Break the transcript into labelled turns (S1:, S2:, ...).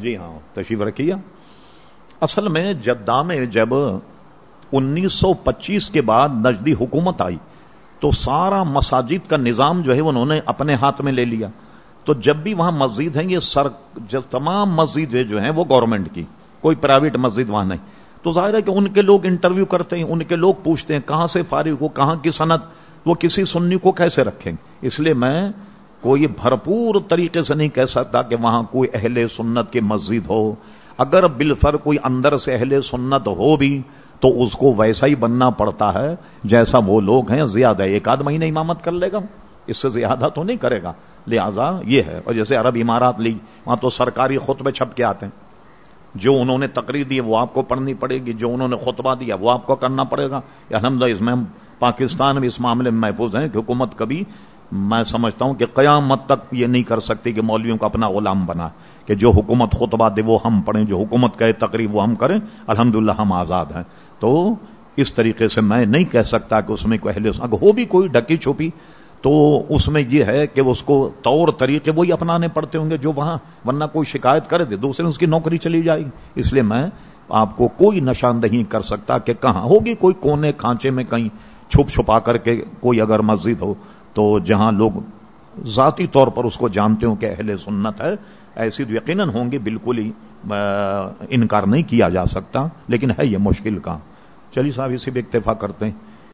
S1: جی ہاں تشریف رکھیے۔ اصل میں جدہ میں جب انیس سو پچیس کے بعد نجدی حکومت آئی، تو سارا مساجد کا نظام جو ہے انہوں نے اپنے ہاتھ میں لے لیا۔ تو جب بھی وہاں مسجد ہیں، یہ سر، جب تمام مسجد جو ہیں، وہ گورنمنٹ کی۔ کوئی پرائیویٹ مسجد وہاں نہیں۔ تو ظاہر ہے کہ ان کے لوگ انٹرویو کرتے ہیں، ان کے لوگ پوچھتے ہیں، کہاں سے فارغ ہو، کہاں کی صنعت، وہ کسی سنی کو کیسے رکھیں؟ اس لیے میں کوئی بھرپور طریقے سے نہیں کہہ سکتا کہ وہاں کوئی اہل سنت کی مسجد ہو۔ اگر بالفر کوئی اندر سے اہل سنت ہو بھی، تو اس کو ویسا ہی بننا پڑتا ہے جیسا وہ لوگ ہیں۔ زیادہ ایک آدھ مہینے امامت کر لے گا۔ اس سے زیادہ تو نہیں کرے گا۔ لہذا یہ ہے۔ اور جیسے عرب امارات لی، وہاں تو سرکاری خطبے چھپ کے آتے ہیں۔ جو انہوں نے تقریر دی، وہ آپ کو پڑھنی پڑے گی۔ جو انہوں نے خطبہ دیا، وہ آپ کو کرنا پڑے گا۔ الحمد اس میں پاکستان بھی اس معاملے میں محفوظ ہیں کہ حکومت کبھی میں سمجھتا ہوں کہ قیامت تک یہ نہیں کر سکتی کہ مولویوں کو اپنا غلام بنا، کہ جو حکومت خطبہ دے وہ ہم پڑھیں، جو حکومت کہے تقریب وہ ہم کریں الحمد ہم آزاد ہیں۔ تو اس طریقے سے میں نہیں کہہ سکتا کہ اس میں کوئی اہل اگر ہو بھی کوئی ڈکی چھپی، تو اس میں یہ ہے کہ اس کو طور طریقے وہی اپنانے پڑتے ہوں گے جو وہاں، ورنہ کوئی شکایت کر دے، دوسرے اس کی نوکری چلی جائے گی۔ اس لیے میں آپ کو کوئی نشاندہی کر سکتا کہ کہاں ہوگی کوئی کونے کھانچے میں کہیں چھپ چھپا کر کے کوئی اگر مسجد ہو۔ تو جہاں لوگ ذاتی طور پر اس کو جانتے ہوں کہ اہل سنت ہے، ایسی تو یقیناً ہوں گے، بالکل ہی انکار نہیں کیا جا سکتا، لیکن ہے یہ مشکل کام۔ چلیے صاحب، اسی بھی اکتفا کرتے ہیں۔